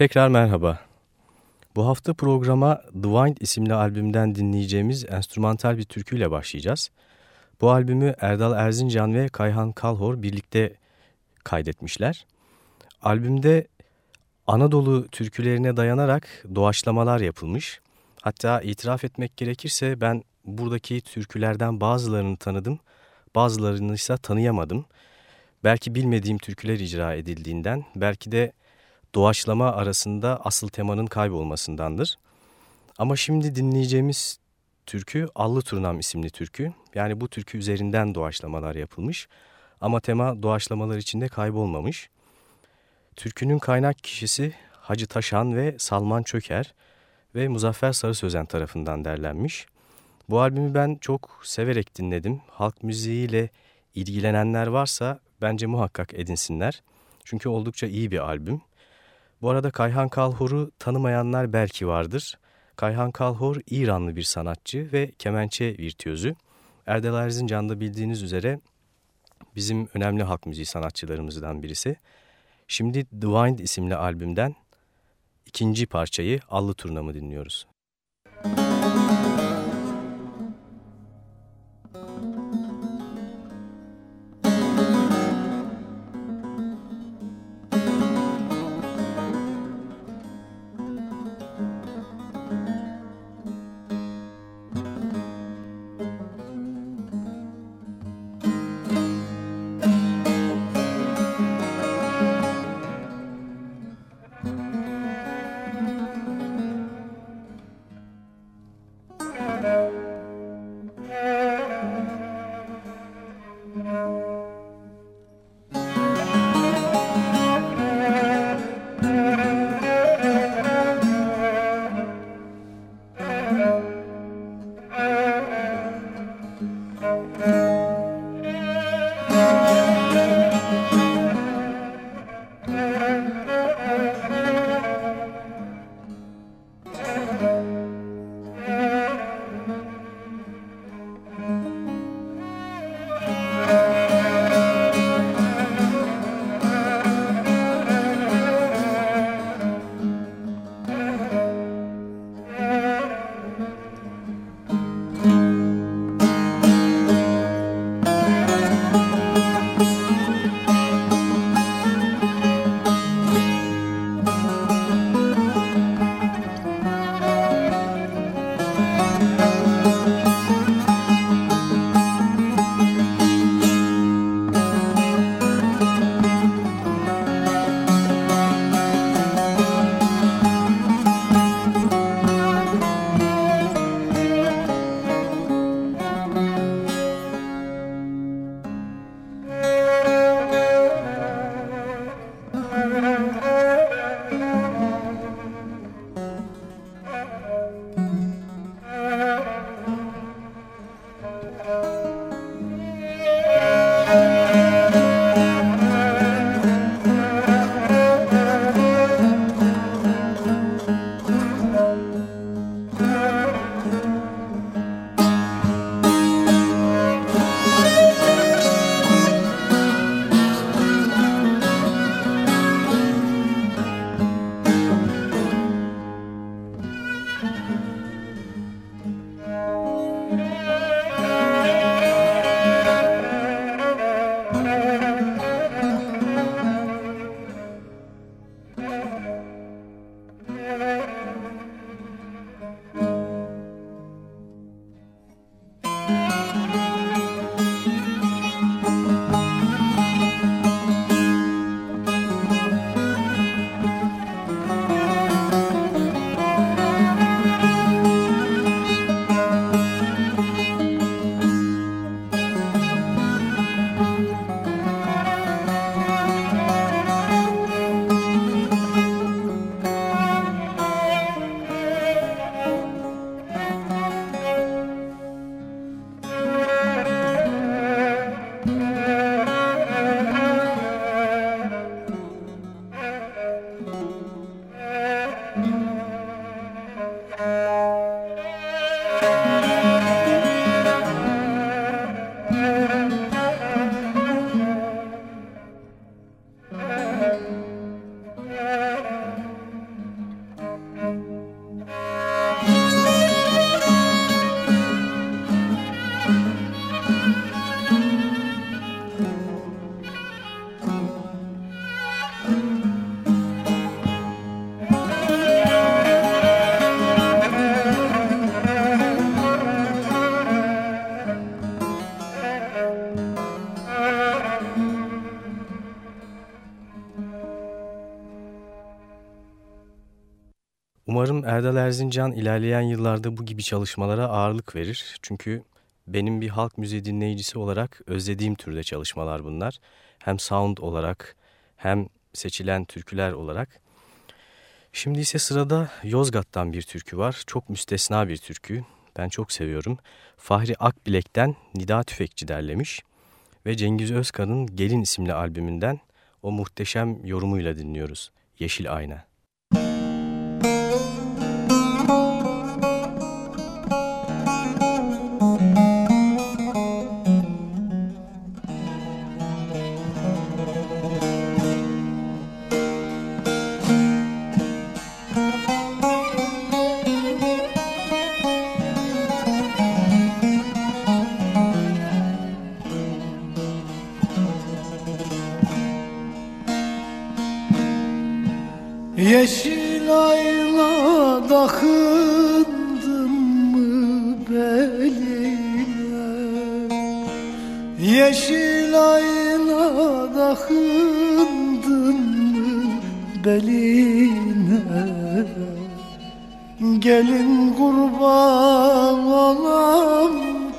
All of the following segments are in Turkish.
Tekrar merhaba. Bu hafta programa The isimli albümden dinleyeceğimiz enstrümantal bir türküyle başlayacağız. Bu albümü Erdal Erzincan ve Kayhan Kalhor birlikte kaydetmişler. Albümde Anadolu türkülerine dayanarak doğaçlamalar yapılmış. Hatta itiraf etmek gerekirse ben buradaki türkülerden bazılarını tanıdım, bazılarını ise tanıyamadım. Belki bilmediğim türküler icra edildiğinden, belki de doğaçlama arasında asıl temanın kaybolmasındandır. Ama şimdi dinleyeceğimiz türkü Allı Turnam isimli türkü. Yani bu türkü üzerinden doğaçlamalar yapılmış ama tema doğaçlamalar içinde kaybolmamış. Türkünün kaynak kişisi Hacı Taşan ve Salman Çöker ve Muzaffer Sarı Sözen tarafından derlenmiş. Bu albümü ben çok severek dinledim. Halk müziğiyle ilgilenenler varsa bence muhakkak edinsinler. Çünkü oldukça iyi bir albüm. Bu arada Kayhan Kalhor'u tanımayanlar belki vardır. Kayhan Kalhor İranlı bir sanatçı ve kemençe virtüözü. Erdal Erzincan da bildiğiniz üzere bizim önemli halk müziği sanatçılarımızdan birisi. Şimdi The Wind isimli albümden ikinci parçayı Allı Turnamı dinliyoruz. Müzik Umarım Erdal Erzincan ilerleyen yıllarda bu gibi çalışmalara ağırlık verir. Çünkü benim bir halk müziği dinleyicisi olarak özlediğim türde çalışmalar bunlar. Hem sound olarak hem seçilen türküler olarak. Şimdi ise sırada Yozgat'tan bir türkü var. Çok müstesna bir türkü. Ben çok seviyorum. Fahri Akbilek'ten Nida Tüfekçi derlemiş ve Cengiz Özkan'ın Gelin isimli albümünden o muhteşem yorumuyla dinliyoruz. Yeşil Ayna. Yeşil ayla takındın mı beline. Gelin kurban olam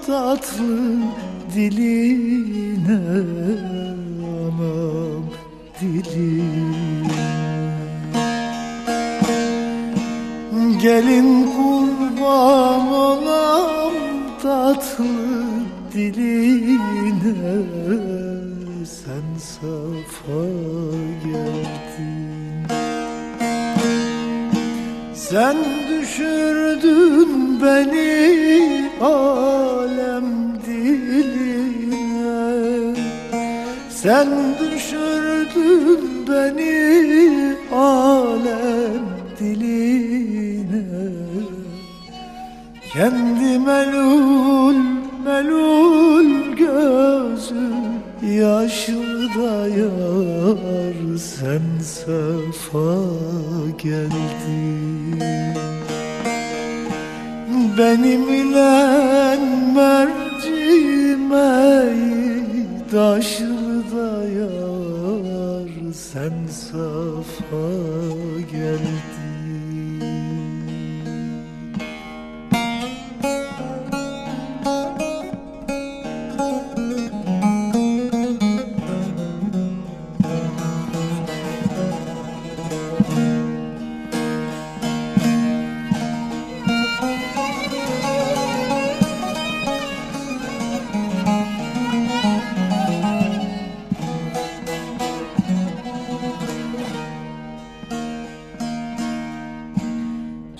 tatlı diline. Anam diline. Gelin kurban olam tatlı diline Sen safa geldin. Sen düşürdün beni alem diline. Sen düşürdün beni alem diline. Kendi melul melul gözü yaşlı da yar Sen safa geldin. Benim ile mercimeği taşlı da yar Sen safa geldin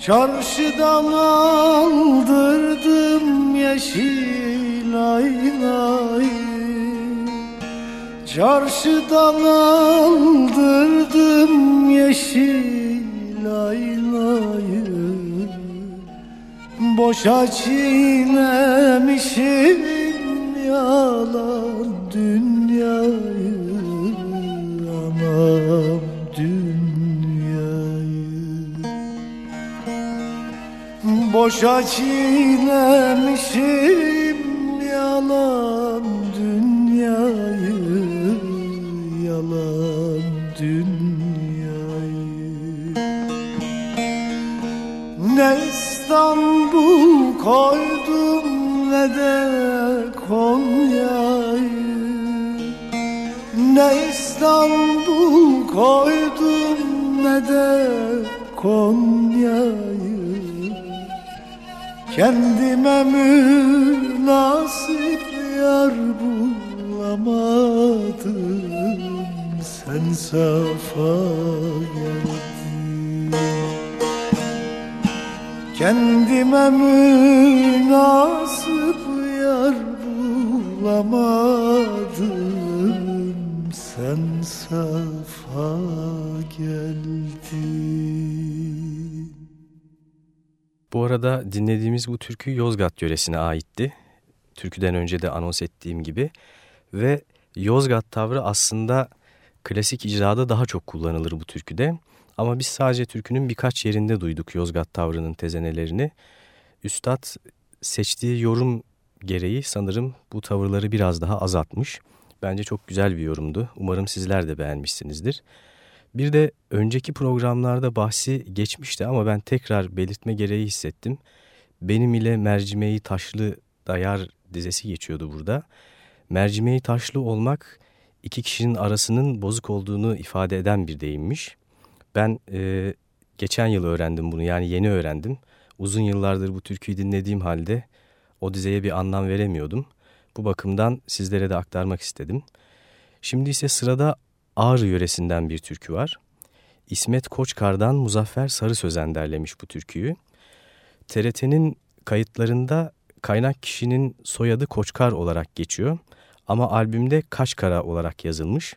Çarşıdan aldırdım yeşil aynayı. Çarşıdan aldırdım yeşil aynayı. Boşa çiğnemişim yalan dünyayı Boşa çiğnemişim yalan dünyayı Yalan dünyayı. Ne İstanbul koydum ne de Konya'yı. Ne İstanbul koydum ne de Konya'yı Kendime münasip yar bulamadım. Sen safa geldin. Kendime münasip yar bulamadım. Sen safa geldin Bu arada dinlediğimiz bu türkü Yozgat yöresine aitti. Türküden önce de anons ettiğim gibi. Ve Yozgat tavrı aslında klasik icrada daha çok kullanılır bu türküde. Ama biz sadece türkünün birkaç yerinde duyduk Yozgat tavrının tezenelerini. Üstad seçtiği yorum gereği sanırım bu tavırları biraz daha azaltmış. Bence çok güzel bir yorumdu. Umarım sizler de beğenmişsinizdir. Bir de önceki programlarda bahsi geçmişti ama ben tekrar belirtme gereği hissettim. Benim ile mercimeği taşlı dayar dizesi geçiyordu burada. Mercimeği taşlı olmak iki kişinin arasının bozuk olduğunu ifade eden bir deyimmiş. Ben e, geçen yıl öğrendim bunu yani yeni öğrendim. Uzun yıllardır bu türküyü dinlediğim halde o dizeye bir anlam veremiyordum. Bu bakımdan sizlere de aktarmak istedim. Şimdi ise sırada Ağrı yöresinden bir türkü var. İsmet Koçkar'dan Muzaffer Sarı Sözen derlemiş bu türküyü. TRT'nin kayıtlarında kaynak kişinin soyadı Koçkar olarak geçiyor ama albümde Kaşkara olarak yazılmış.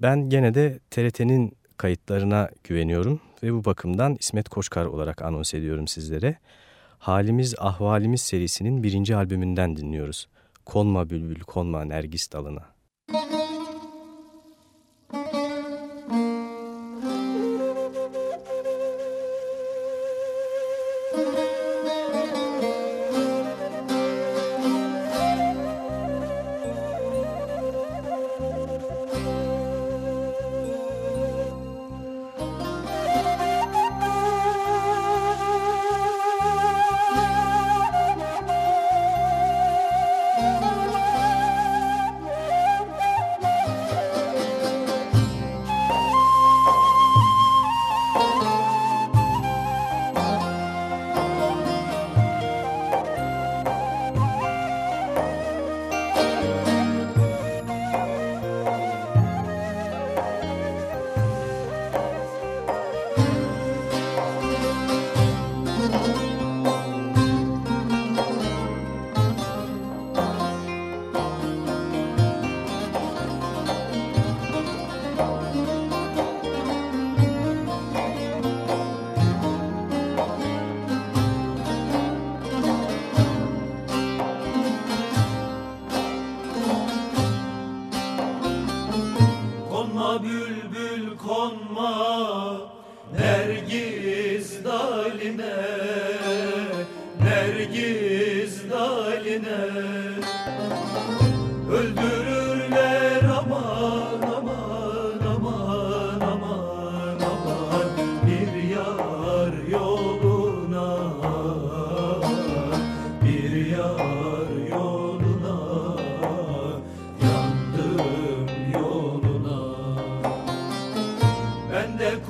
Ben gene de TRT'nin kayıtlarına güveniyorum ve bu bakımdan İsmet Koçkar olarak anons ediyorum sizlere. Halimiz Ahvalimiz serisinin birinci albümünden dinliyoruz. Konma bülbül konma nergis dalına. Çıktı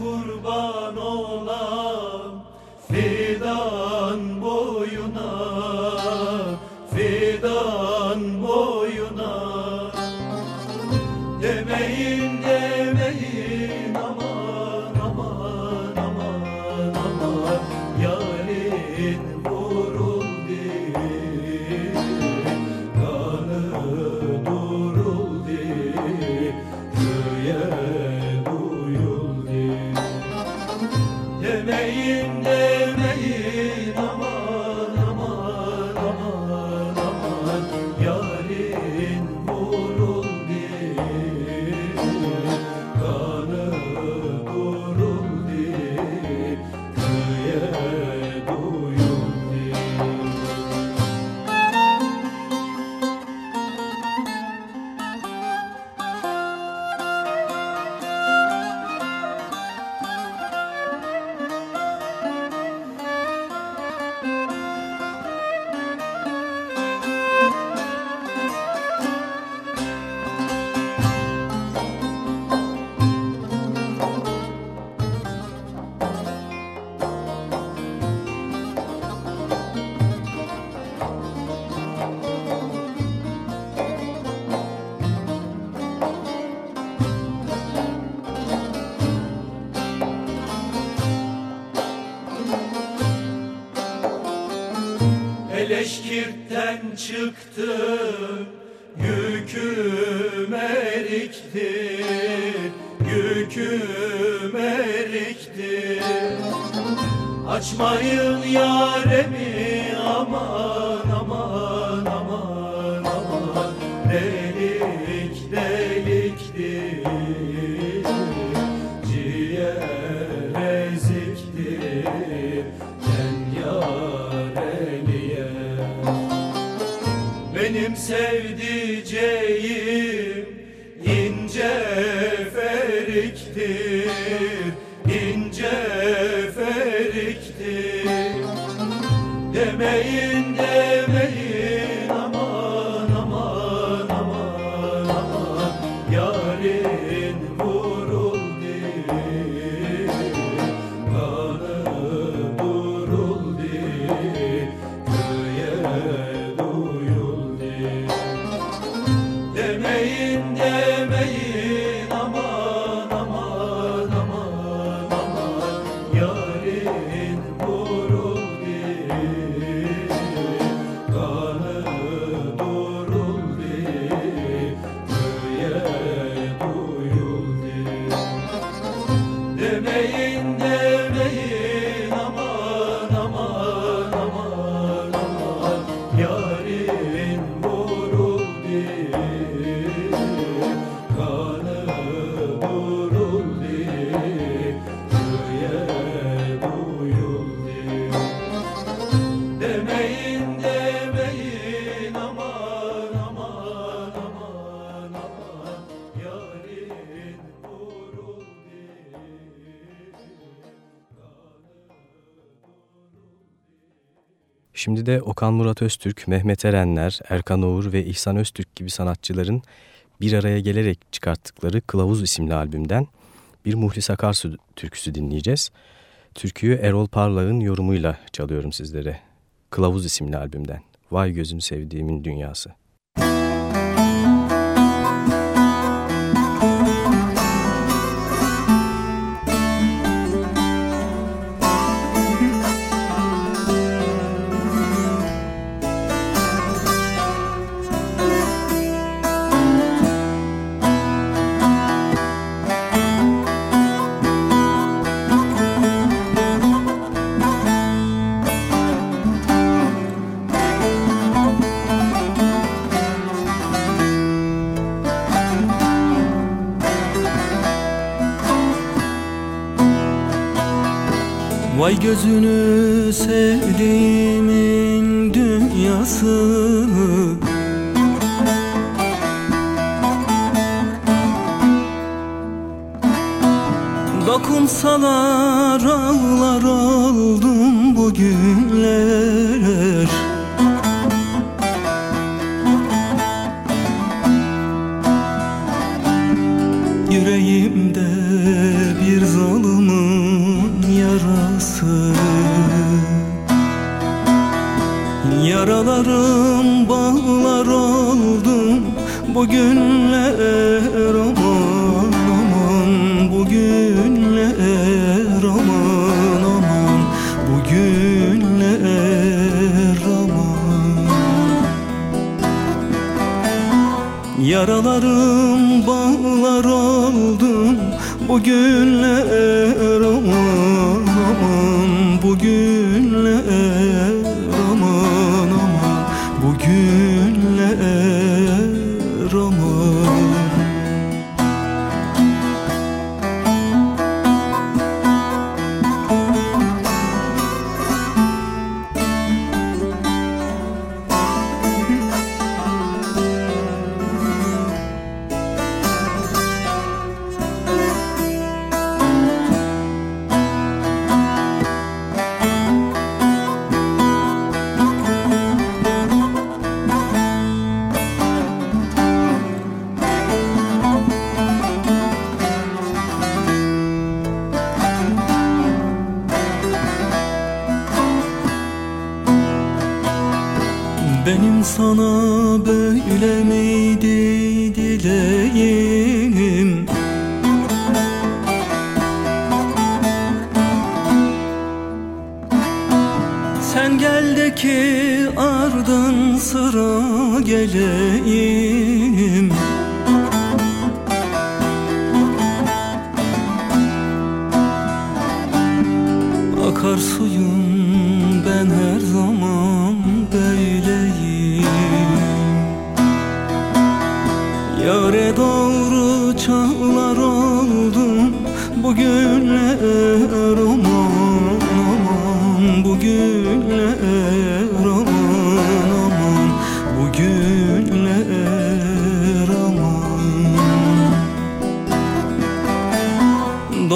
erikti yüküm erikti açmayın yaremi Şimdi de Okan Murat Öztürk, Mehmet Erenler, Erkan Oğur ve İhsan Öztürk gibi sanatçıların bir araya gelerek çıkarttıkları Kılavuz isimli albümden bir Muhlis Akarsu türküsü dinleyeceğiz. Türküyü Erol Parlak'ın yorumuyla çalıyorum sizlere. Kılavuz isimli albümden. Vay gözünü sevdiğimin dünyası. Vay gözünü sevdiğimin dünyası. Dokunsalar ağlar oldum bugünler Yüreğimde bir zalimin yarası Yaralarım bağlar oldum bugünler aman aman bugünler aman aman bugünler aman. Yaralarım bağlar oldum bugünler aman sıra geleyim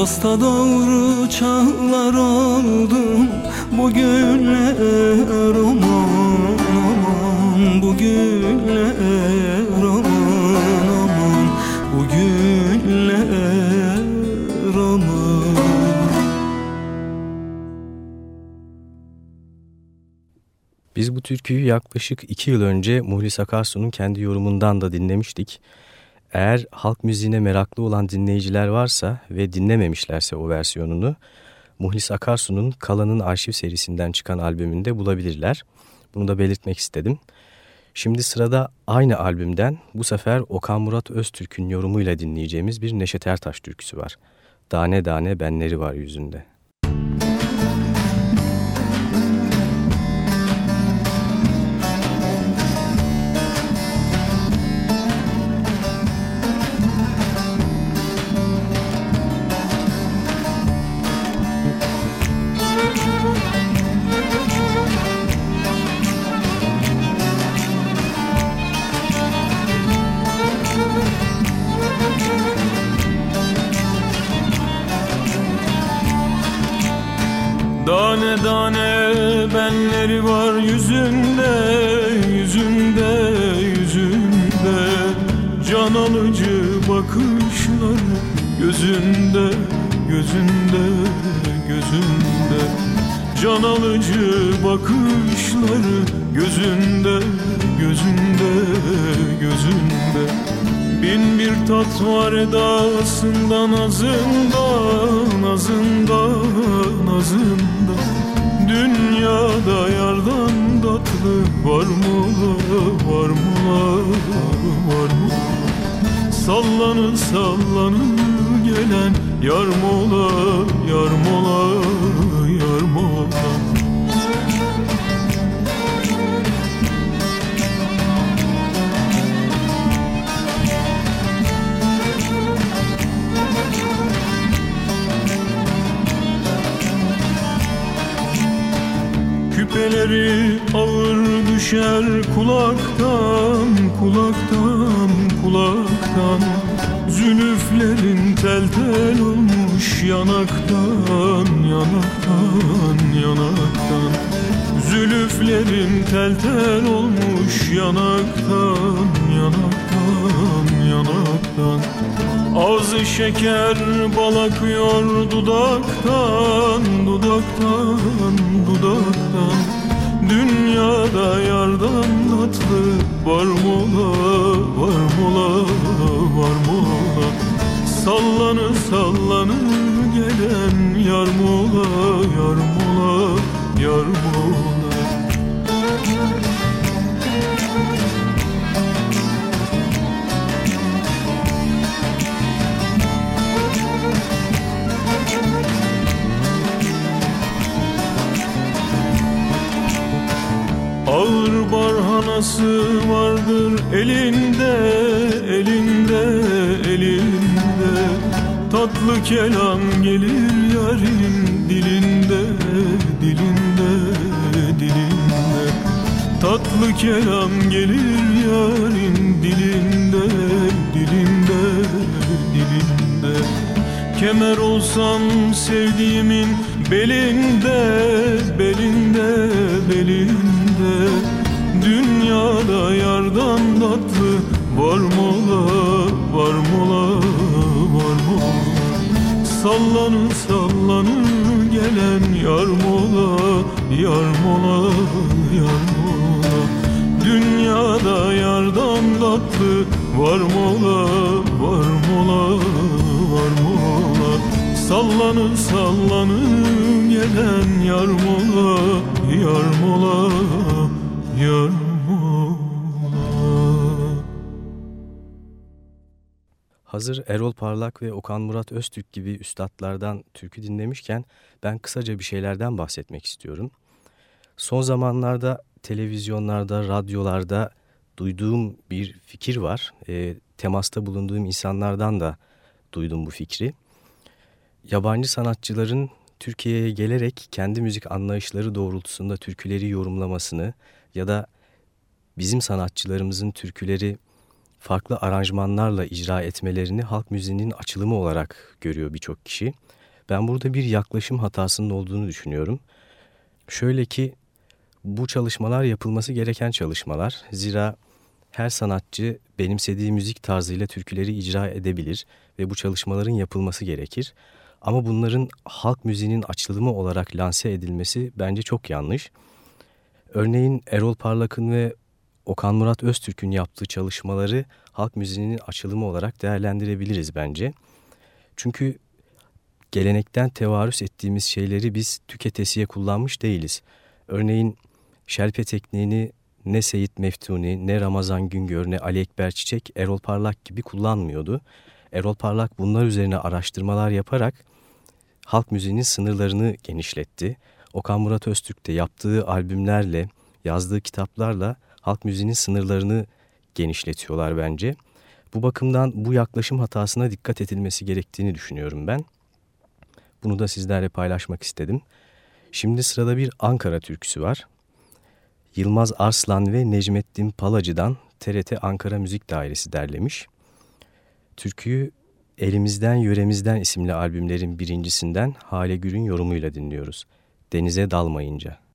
Dosta doğru çağlar oldum Bu aman aman Bu aman aman Bu aman Biz bu türküyü yaklaşık iki yıl önce Muhlis Akarsu'nun kendi yorumundan da dinlemiştik. Eğer halk müziğine meraklı olan dinleyiciler varsa ve dinlememişlerse o versiyonunu Muhlis Akarsu'nun Kalan'ın arşiv serisinden çıkan albümünde bulabilirler. Bunu da belirtmek istedim. Şimdi sırada aynı albümden bu sefer Okan Murat Öztürk'ün yorumuyla dinleyeceğimiz bir Neşet Ertaş türküsü var. Dane dane benleri var yüzünde. Gözünde, gözünde, gözünde Can alıcı bakışları gözünde, gözünde, gözünde Bin bir tat var edasında nazında, nazında, nazında Dünyada yardan tatlı var mı var mı var mı Sallanır sallanır gelen yar mola, yar mola, yar mola Küpeleri ağır düşer kulaktan, kulaktan, kulaktan Zülüflerin tel tel olmuş yanaktan, yanaktan, yanaktan. Zülüflerin tel tel olmuş yanaktan, yanaktan, yanaktan. Ağzı şeker bal akıyor dudaktan, dudaktan, dudaktan. Dünyada yardan tatlı var mola, var mola, var mola Sallanı sallanı gelen yar mola, yar mola, yar mola. Ağır barhanası vardır elinde, elinde, elinde Tatlı kelam gelir yarın dilinde, dilinde, dilinde. Tatlı kelam gelir yarın dilinde, dilinde, dilinde. Kemer olsam sevdiğimin belinde, belinde, belinde. Dünyada yardan tatlı var mola, var Sallanı sallanı gelen yar mola, yar mola, yar mola. Dünyada yardan tatlı var mola, var mola, var mola. Sallanı sallanı gelen yar mola, yar Hazır Erol Parlak ve Okan Murat Öztürk gibi üstadlardan türkü dinlemişken ben kısaca bir şeylerden bahsetmek istiyorum. Son zamanlarda televizyonlarda, radyolarda duyduğum bir fikir var. E, temasta bulunduğum insanlardan da duydum bu fikri. Yabancı sanatçıların Türkiye'ye gelerek kendi müzik anlayışları doğrultusunda türküleri yorumlamasını ya da bizim sanatçılarımızın türküleri farklı aranjmanlarla icra etmelerini halk müziğinin açılımı olarak görüyor birçok kişi. Ben burada bir yaklaşım hatasının olduğunu düşünüyorum. Şöyle ki bu çalışmalar yapılması gereken çalışmalar. Zira her sanatçı benimsediği müzik tarzıyla türküleri icra edebilir ve bu çalışmaların yapılması gerekir. Ama bunların halk müziğinin açılımı olarak lanse edilmesi bence çok yanlış. Örneğin Erol Parlak'ın ve Okan Murat Öztürk'ün yaptığı çalışmaları halk müziğinin açılımı olarak değerlendirebiliriz bence. Çünkü gelenekten tevarüs ettiğimiz şeyleri biz tüketesiye kullanmış değiliz. Örneğin şerpe tekniğini ne Seyit Meftuni, ne Ramazan Güngör, ne Ali Ekber Çiçek, Erol Parlak gibi kullanmıyordu. Erol Parlak bunlar üzerine araştırmalar yaparak halk müziğinin sınırlarını genişletti. Okan Murat Öztürk de yaptığı albümlerle, yazdığı kitaplarla halk müziğinin sınırlarını genişletiyorlar bence. Bu bakımdan bu yaklaşım hatasına dikkat edilmesi gerektiğini düşünüyorum ben. Bunu da sizlerle paylaşmak istedim. Şimdi sırada bir Ankara türküsü var. Yılmaz Arslan ve Necmettin Palacı'dan TRT Ankara Müzik Dairesi derlemiş. Türküyü Elimizden Yöremizden isimli albümlerin birincisinden Hale Gür'ün yorumuyla dinliyoruz. Denize dalmayınca.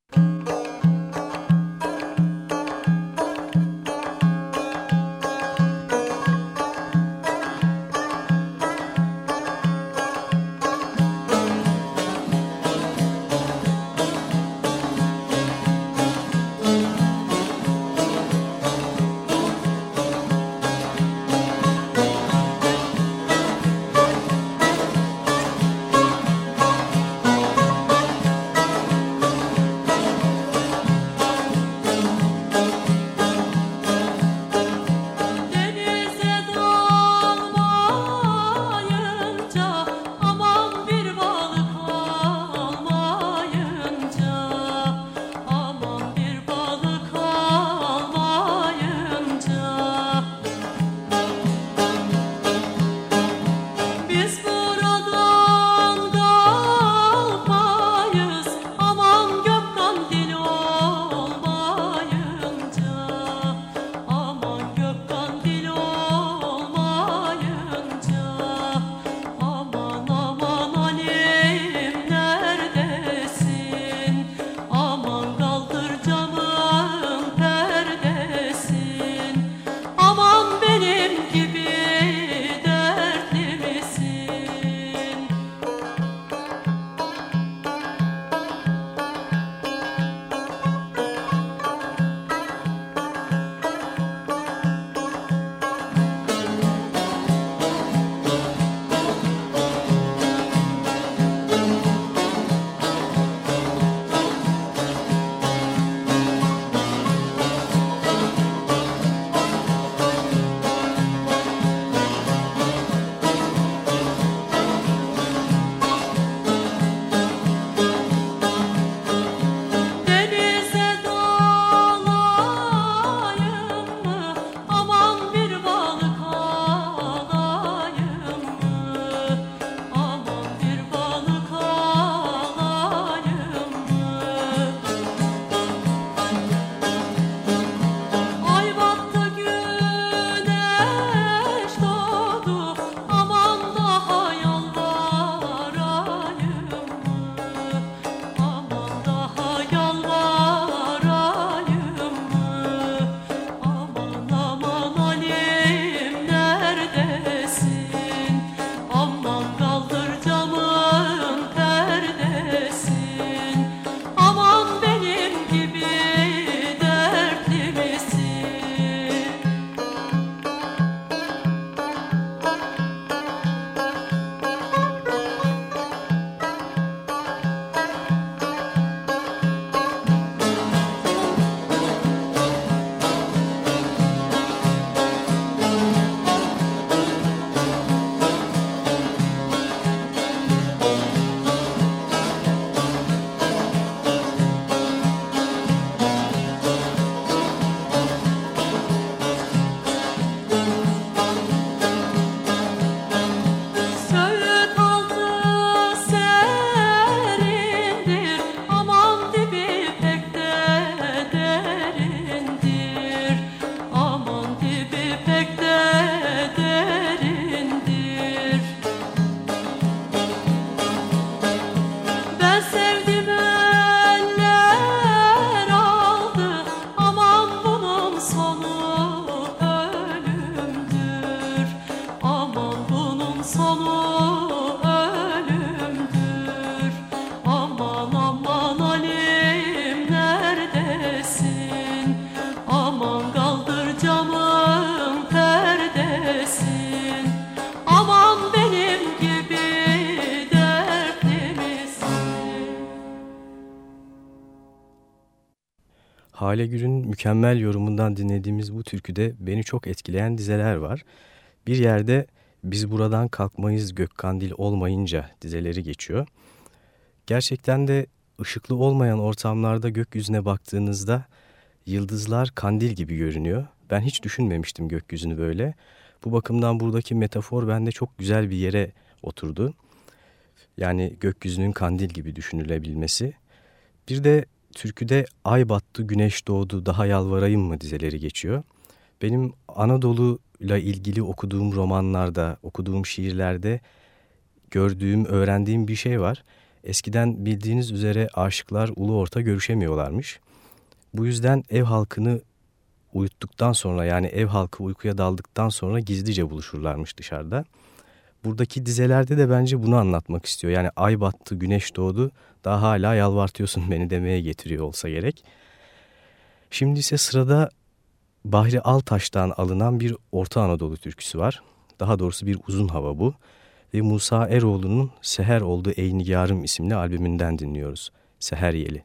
Gür'ün mükemmel yorumundan dinlediğimiz bu türküde beni çok etkileyen dizeler var. Bir yerde biz buradan kalkmayız gökkandil olmayınca dizeleri geçiyor. Gerçekten de ışıklı olmayan ortamlarda gökyüzüne baktığınızda yıldızlar kandil gibi görünüyor. Ben hiç düşünmemiştim gökyüzünü böyle. Bu bakımdan buradaki metafor bende çok güzel bir yere oturdu. Yani gökyüzünün kandil gibi düşünülebilmesi. Bir de türküde ay battı güneş doğdu daha yalvarayım mı dizeleri geçiyor. Benim Anadolu ile ilgili okuduğum romanlarda, okuduğum şiirlerde gördüğüm, öğrendiğim bir şey var. Eskiden bildiğiniz üzere aşıklar ulu orta görüşemiyorlarmış. Bu yüzden ev halkını uyuttuktan sonra yani ev halkı uykuya daldıktan sonra gizlice buluşurlarmış dışarıda. Buradaki dizelerde de bence bunu anlatmak istiyor. Yani ay battı, güneş doğdu, daha hala yalvartıyorsun beni demeye getiriyor olsa gerek. Şimdi ise sırada Bahri Altaş'tan alınan bir Orta Anadolu türküsü var. Daha doğrusu bir uzun hava bu. Ve Musa Eroğlu'nun Seher Oldu Ey Nigarım isimli albümünden dinliyoruz. Seher Yeli.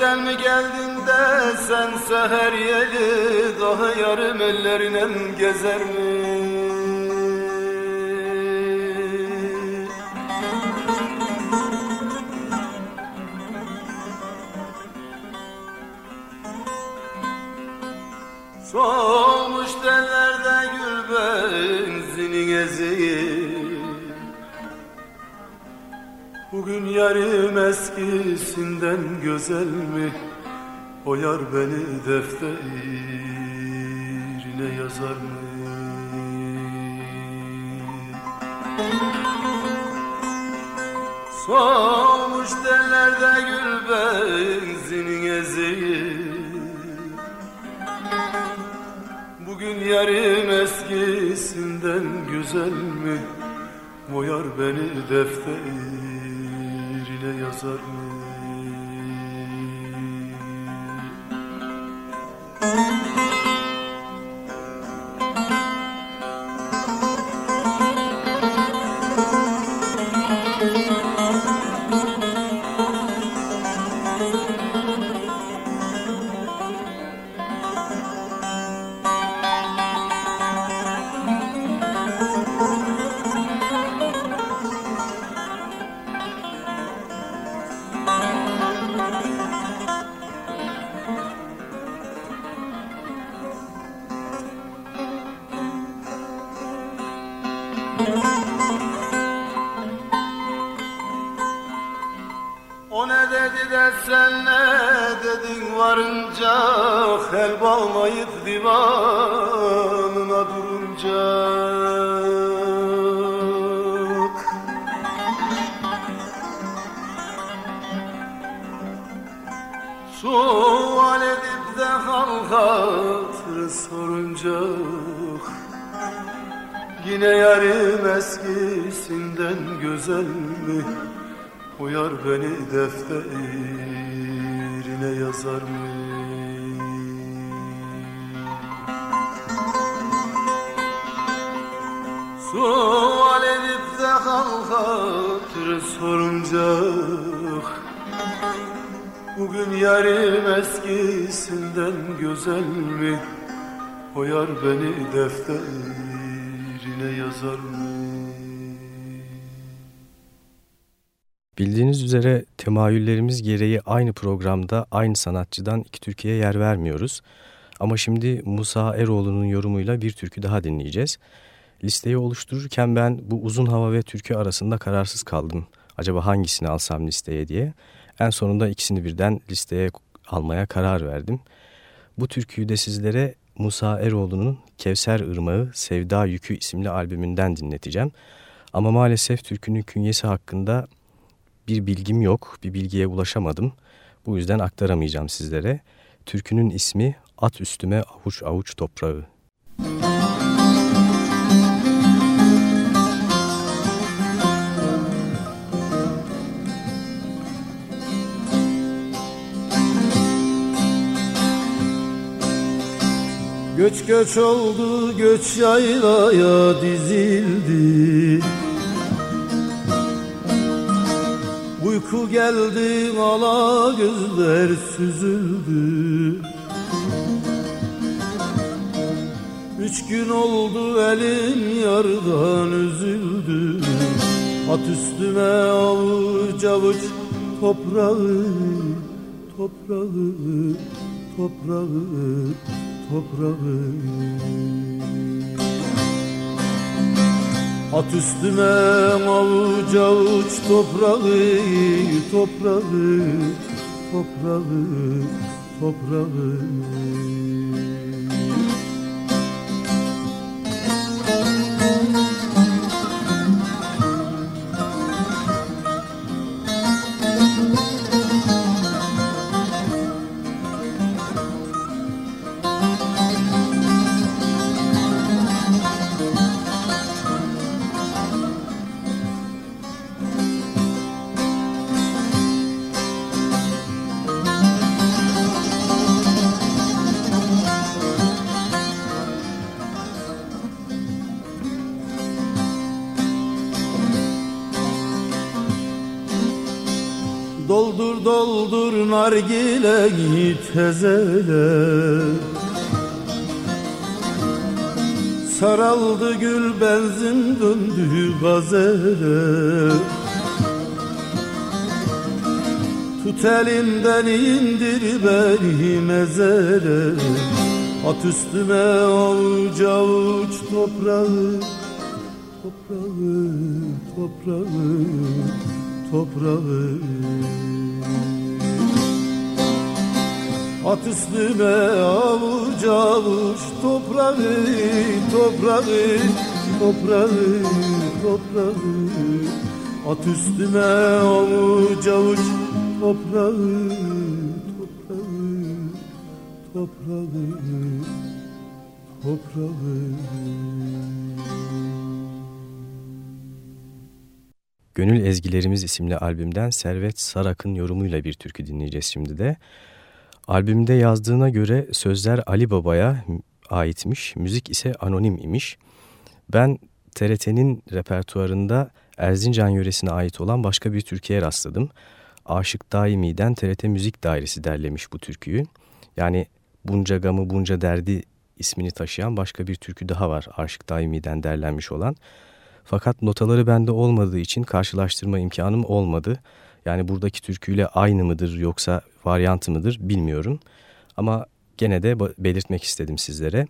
Yüceden mi geldin de sen seher yeli Daha yarım ellerine gezer mi? Yarım eskisinden güzel mi? O yar beni defterine yazar mı? Solmuş tellerde gül benzinin eziği Bugün yarım eskisinden güzel mi? O yar beni defterine yazar mı? Sen ne dedin varınca Hel bağlayıp divanına durunca Sual edip de hal hatırı sorunca Yine yarım eskisinden güzel mi? O yar beni defterine sorunca Bugün yarım eskisinden güzel mi? O beni defterine yazar mı? Bildiğiniz üzere temayüllerimiz gereği aynı programda aynı sanatçıdan iki türküye yer vermiyoruz. Ama şimdi Musa Eroğlu'nun yorumuyla bir türkü daha dinleyeceğiz. Listeyi oluştururken ben bu uzun hava ve türkü arasında kararsız kaldım. Acaba hangisini alsam listeye diye. En sonunda ikisini birden listeye almaya karar verdim. Bu türküyü de sizlere Musa Eroğlu'nun Kevser Irmağı Sevda Yükü isimli albümünden dinleteceğim. Ama maalesef türkünün künyesi hakkında bir bilgim yok, bir bilgiye ulaşamadım. Bu yüzden aktaramayacağım sizlere. Türkünün ismi At Üstüme Avuç Avuç Toprağı. Göç göç oldu göç yaylaya dizildi. Uyku geldi ala gözler süzüldü. Üç gün oldu elim yardan üzüldü. At üstüme avuç avuç toprağı Toprağı, toprağı, toprağı At üstüme avuç avuç toprağı, toprağı, toprağı, toprağı. Doldur nargileyi tezele. Saraldı gül benzin döndü gazele. Tut elimden indir beni mezele. At üstüme avuç avuç toprağı Toprağı, toprağı toprağı At üstüme avuç avuç toprağı Toprağı, toprağı, toprağı At üstüme avuç avuç toprağı Toprağı, toprağı, toprağı Gönül Ezgilerimiz isimli albümden Servet Sarak'ın yorumuyla bir türkü dinleyeceğiz şimdi de. Albümde yazdığına göre sözler Ali Baba'ya aitmiş, müzik ise anonim imiş. Ben TRT'nin repertuarında Erzincan yöresine ait olan başka bir türküye rastladım. Aşık Daimi'den TRT Müzik Dairesi derlemiş bu türküyü. Yani Bunca Gamı Bunca Derdi ismini taşıyan başka bir türkü daha var Aşık Daimi'den derlenmiş olan. Fakat notaları bende olmadığı için karşılaştırma imkanım olmadı. Yani buradaki türküyle aynı mıdır yoksa varyantı mıdır bilmiyorum. Ama gene de belirtmek istedim sizlere.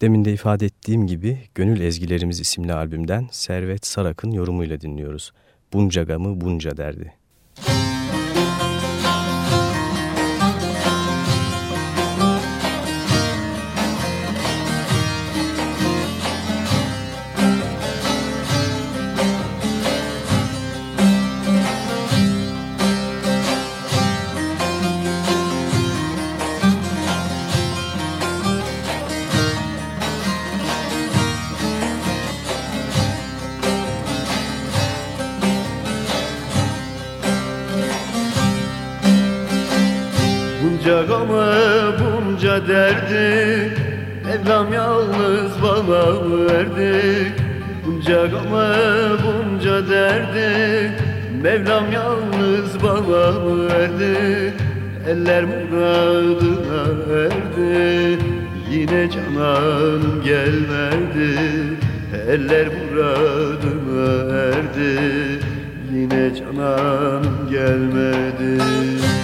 Demin de ifade ettiğim gibi Gönül Ezgilerimiz isimli albümden Servet Sarak'ın yorumuyla dinliyoruz. Bunca gamı bunca derdi. Müzik derdi. Mevlam yalnız bana verdi. Bunca gamı bunca derdi. Mevlam yalnız bana verdi. Eller muradına erdi. Yine cananım gelmedi. Eller muradına erdi. Yine cananım gelmedi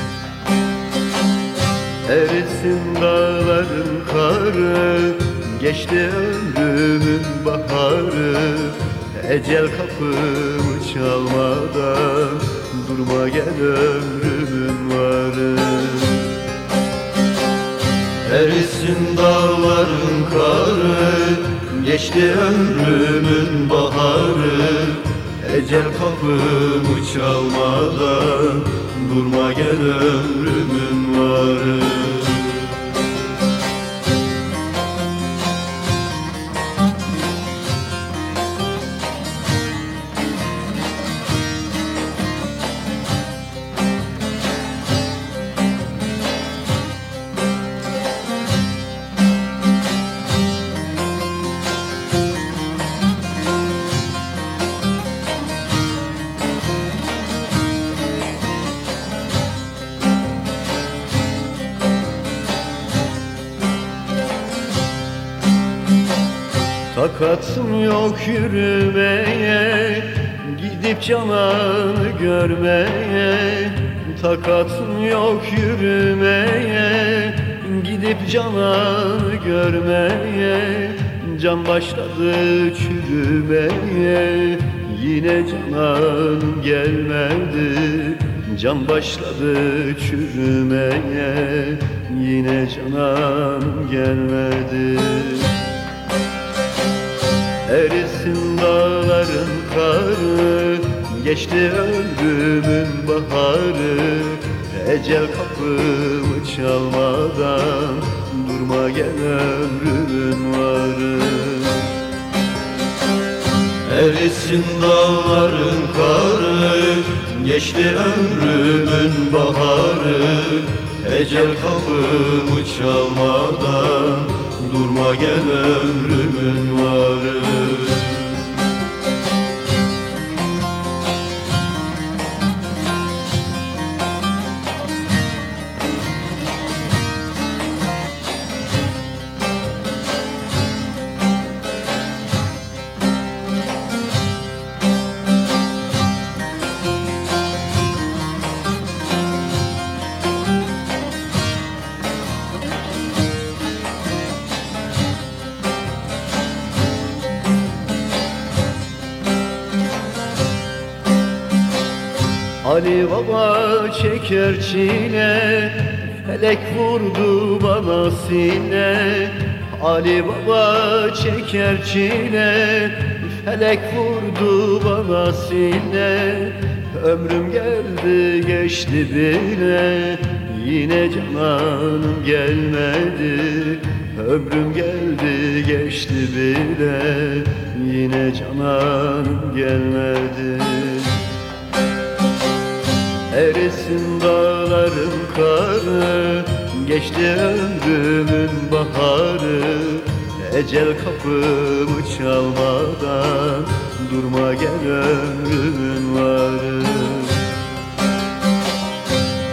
Erisin dağların karı Geçti ömrümün baharı. Ecel kapımı çalmadan Durma gel ömrümün varı. Erisin dağların karı Geçti ömrümün baharı. Ecel kapımı çalmadan Durma gel ömrümün başladı çürümeye Erisin dağların karı? Geçti ömrümün baharı. Ecel kapımı çalmadan Durma gel ömrümün varı Ali Baba çeker çile Felek vurdu bana sine. Ali Baba çeker çile Felek vurdu bana sine. Ömrüm geldi geçti bile Yine cananım gelmedi. Ömrüm geldi geçti bile Yine cananım gelmedi Erisin dağların karı Geçti ömrümün baharı. Ecel kapımı çalmadan Durma gel ömrümün varı.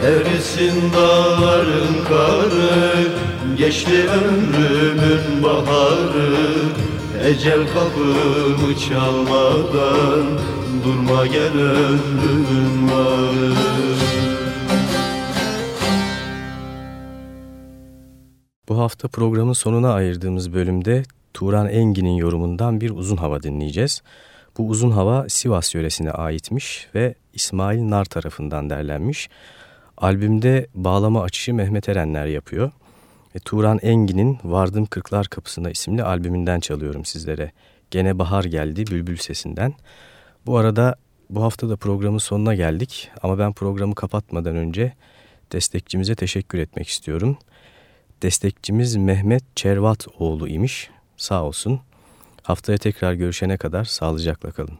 Erisin dağların karı Geçti ömrümün baharı. Ecel kapımı çalmadan Durma gel ömrümün varı Bu hafta programın sonuna ayırdığımız bölümde Turan Engin'in yorumundan bir uzun hava dinleyeceğiz. Bu uzun hava Sivas yöresine aitmiş ve İsmail Nar tarafından derlenmiş. Albümde bağlama açışı Mehmet Erenler yapıyor. Ve Turan Engin'in Vardım Kırklar Kapısına isimli albümünden çalıyorum sizlere. Gene bahar geldi bülbül sesinden. Bu arada bu hafta da programın sonuna geldik ama ben programı kapatmadan önce destekçimize teşekkür etmek istiyorum. Destekçimiz Mehmet Çervatoğlu imiş. Sağ olsun. Haftaya tekrar görüşene kadar sağlıcakla kalın.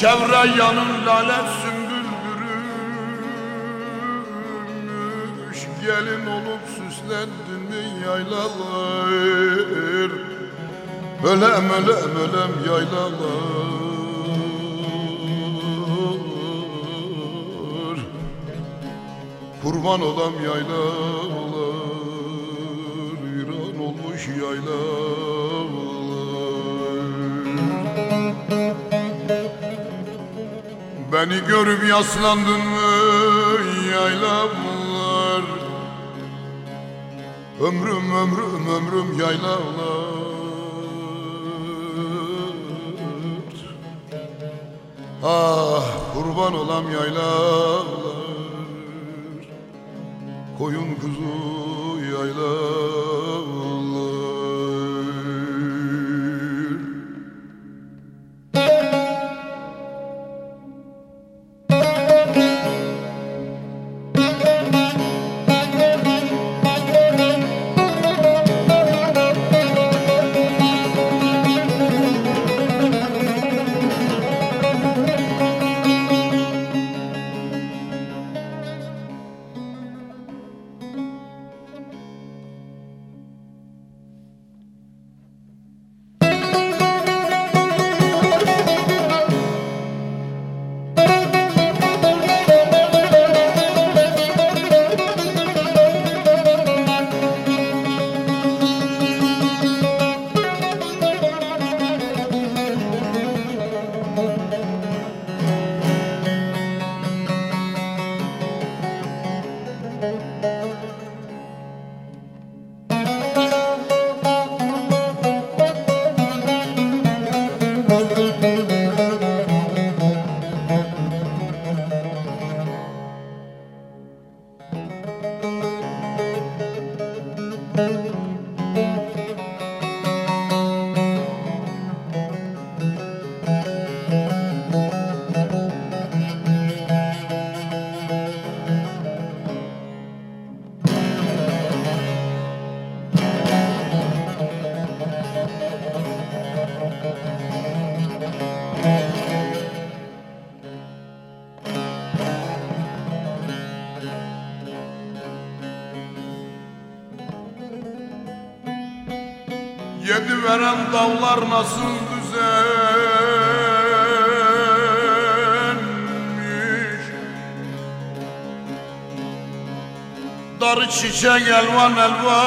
Çevre yanın lale sümbül bürümüş Gelin olup süslendin mi yaylalar? Ölem ölem ölem yaylalar. Kurban olam yaylalar İran olmuş yaylalar Beni görüp yaslandın mı yaylalar Ömrüm ömrüm ömrüm yaylalar Ah kurban olam yaylalar koyun kuzu yaylalar Yedi veren dağlar nasıl düzenmiş? Darı çiçek elvan elvan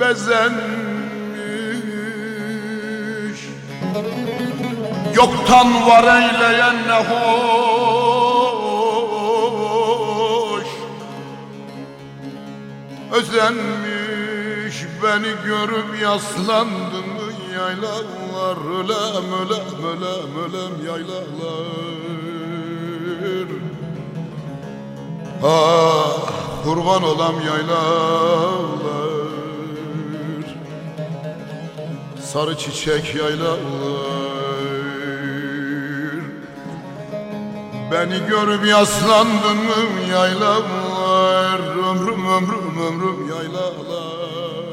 bezenmiş. Yoktan var eyleyen ne hoş Özenmiş beni görüp yaslandın mı? Yaylalar Ölem ölem ölem ölem yaylalar. Ah kurban olam yaylalar. Sarı çiçek yaylalar. Beni görüp yaslandın mı? Yaylalar ömrüm yaylalar.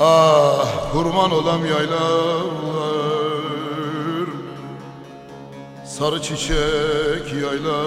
Ah kurban olam yaylalar. Sarı çiçek yayla